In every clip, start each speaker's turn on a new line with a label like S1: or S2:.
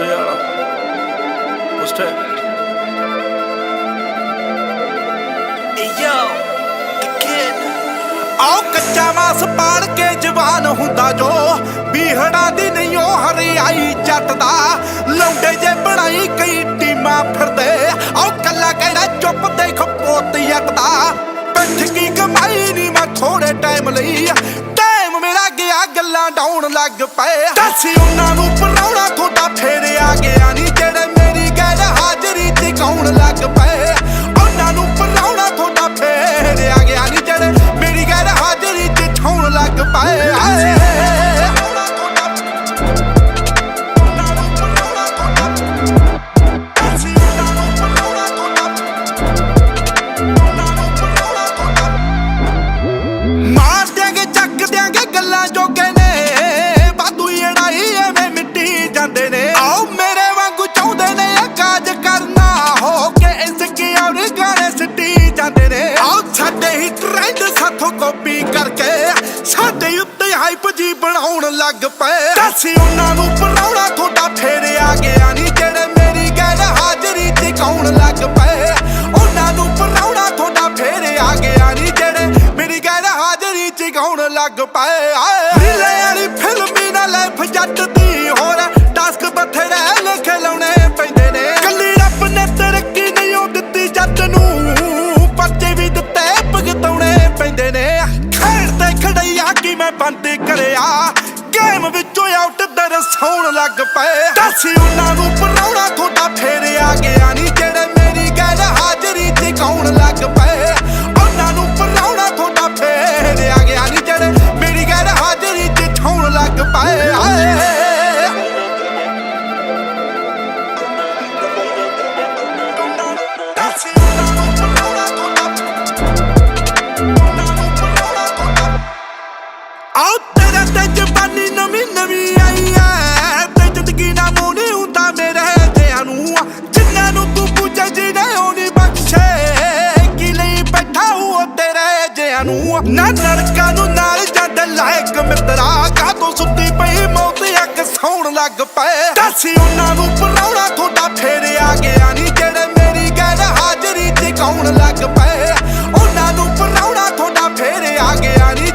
S1: ਗੁੱਸੇ ਵਾਲਾ ਪੁਸਟੇ
S2: Yo, the kid.
S3: ਆਓ ਕੱਚਾ ਮਾਸ ਪਾੜ ਕੇ ਜਵਾਨ ਹੁੰਦਾ ਜੋ। ਬੀਹੜਾ ਦੀ ਨਹੀਂ ਉਹ ਹਰਿਆਈ ਜੱਟ ਦਾ ਲੌਂਡੇ ਜੇ ਬਣਾਈ ਕਈ ਟੀਮਾਂ ਫਿਰਦੇ। ਆਓ ਕੱਲਾ ਕਿਹੜਾ ਚੁੱਪ ਦੇਖ ਪੋਤ ਜੱਟ ਦਾ ਪਿੱਠ ਕੀ ਕਮਾਈ ਨਹੀਂ ਮੈਂ ਥੋੜੇ ਟਾਈਮ ਲਈ। ਟਾਈਮ ਮੇਰਾ ਗਿਆ ਗੱਲਾਂ ਡਾਉਣ ਲੱਗ ਪਏ। ਦੱਸੀ ਉਹਨਾਂ ਨੂੰ ਕਾਪੀ ਕਰਕੇ ਸਾਡੇ ਉੱਤੇ ਹਾਈਪ ਜੀ ਬਣਾਉਣ ਲੱਗ ਪਏ। ਅਸੀਂ ਉਹਨਾਂ ਨੂੰ ਬਣਾਉਣਾ ਤੁਹਾਡਾ ਫੇਰ ਆ ਗਿਆ ਨਹੀਂ ਜਿਹੜੇ ਮੇਰੀ ਗੈਰ ਹਾਜ਼ਰੀ ਤੇ ਲੱਗ ਪਏ। ਉਹਨਾਂ ਨੂੰ ਬਣਾਉਣਾ ਤੁਹਾਡਾ ਫੇਰ ਆ ਗਿਆ ਨਹੀਂ ਜਿਹੜੇ ਮੇਰੀ ਗੈਰ ਹਾਜ਼ਰੀ ਚ ਲੱਗ ਪਏ। ਕਰਿਆ ਗੇਮ ਵਿੱਚੋਂ ਆਊਟ ਦਰ ਸੌਣ ਲੱਗ ਪਏ। ਦੱਸੀ ਉਹਨਾਂ ਨੂੰ ਪਰਾਉਣਾ ਤੁਹਾਡਾ ਫੇਰ ਆ ਗਿਆ ਨਹੀਂ ਤੇਰੇ ਨਵੀਂ ਨਵੀਂ ਆਈ ਐ, ਤੇ ਜ਼ਿੰਦਗੀ ਨਾ ਮੋਣੀ ਹੁੰਦਾ ਮੇਰੇ ਜਿਆਂ ਨੂੰ ਜਿੰਨਾਂ ਨੂੰ ਤੂੰ ਪੁੱਛੇ ਜਿਹਨੇ ਹੋਣੀ ਬਖਸ਼ੇ, ਕੀ ਲਈ ਬੈਠਾ ਹੂੰ ਤੇਰੇ ਜਿਆਂ ਨੂੰ ਨਾ ਨਰਕਾਂ ਨੂੰ ਨਾਲ ਜਦ ਲਾਇਕ ਮਿੱਤਰਾ ਕਾ ਤੋਂ ਸੁੱਤੀ ਪਈ ਮੌਤ ਅੱਗ ਸੌਣ ਲੱਗ ਪਏ। ਦੱਸੀ ਉਹਨਾਂ ਨੂੰ ਪਰਾਉਣਾ ਤੁਹਾਡਾ ਫੇਰ ਆ ਗਿਆ ਨਹੀਂ ਜਿਹੜੇ ਮੇਰੀ ਗੈਰ ਹਾਜ਼ਰੀ ਤੇ ਕੌਣ ਲੱਗ ਪਏ। ਉਹਨਾਂ ਨੂੰ ਪਰਾਉਣਾ ਤੁਹਾਡਾ ਫੇਰ ਆ ਗਿਆ ਨਹੀਂ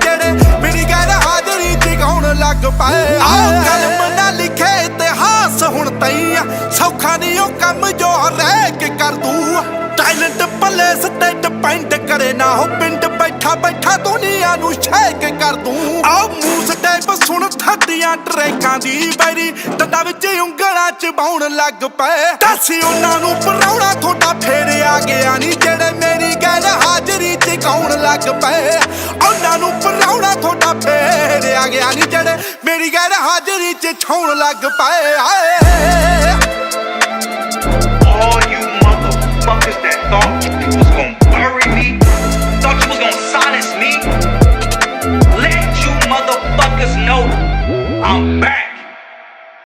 S3: ਪਏ ਆਓ ਕਲਮ ਨਾ ਲਿਖੇ ਇਤਿਹਾਸ ਹੁਣ ਤਈ ਸੌਖਾ ਨਹੀਂ ਉਹ ਕੰਮ ਜੋ ਰਹਿ ਕੇ ਕਰ ਦੂੰ ਟੈਲੈਂਟ ਪਲੇਸ ਤੇ ਡਿਪੈਂਡ ਕਰੇ ਨਾ ਹੋ ਪਿੰਡ ਬੈਠਾ ਬੈਠਾ ਦੁਨੀਆ ਨੂੰ ਸ਼ੇਕ ਕਰ ਦੂੰ। ਆਓ ਮੂਸ ਟੈਪ ਸੁਣ ਥੱਡੀਆਂ ਟਰੈਕਾਂ ਦੀ ਬੈਰੀ। ਦੰਦਾਂ ਵਿੱਚ ਉਂਗਲਾਂ ਚ ਬਾਉਣ ਲੱਗ ਪਏ। ਦੱਸੀ ਉਹਨਾਂ ਨੂੰ ਪਰਾਉਣਾ ਥੋੜਾ ਫੇਰ ਆ ਗਿਆ ਨਹੀਂ ਜਿਹੜੇ ਮੇਰੀ ਗੱਲ ਹਾਜ਼ਰੀ ਸਤਾਉਣ ਲੱਗ ਪਏ। ਉਹਨਾਂ ਨੂੰ ਪਰਾਉਣਾ ਤੁਹਾਡਾ ਫੇਰ ਆ ਗਿਆ ਨਹੀਂ ਜਿਹੜੇ ਮੇਰੀ ਗੈਰ ਹਾਜ਼ਰੀ 'ਚ ਛਾਉਣ ਲੱਗ ਪਏ। ਆਏ I'm back.